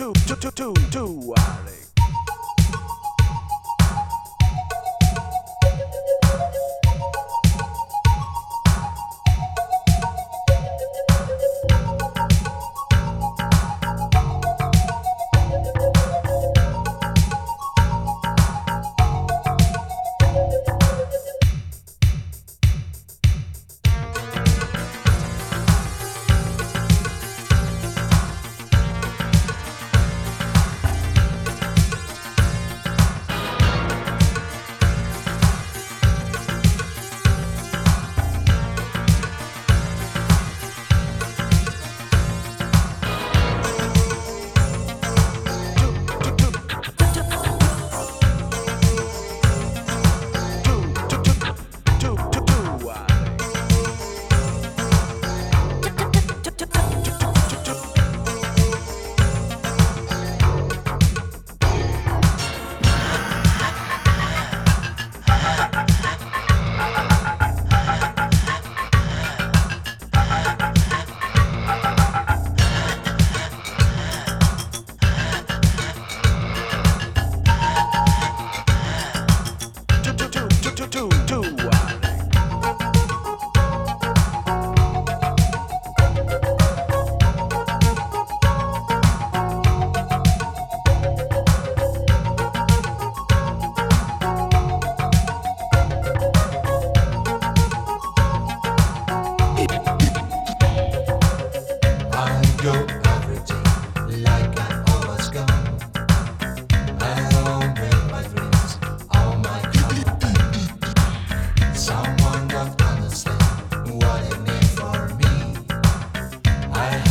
two, two, two, two, two, Alex. I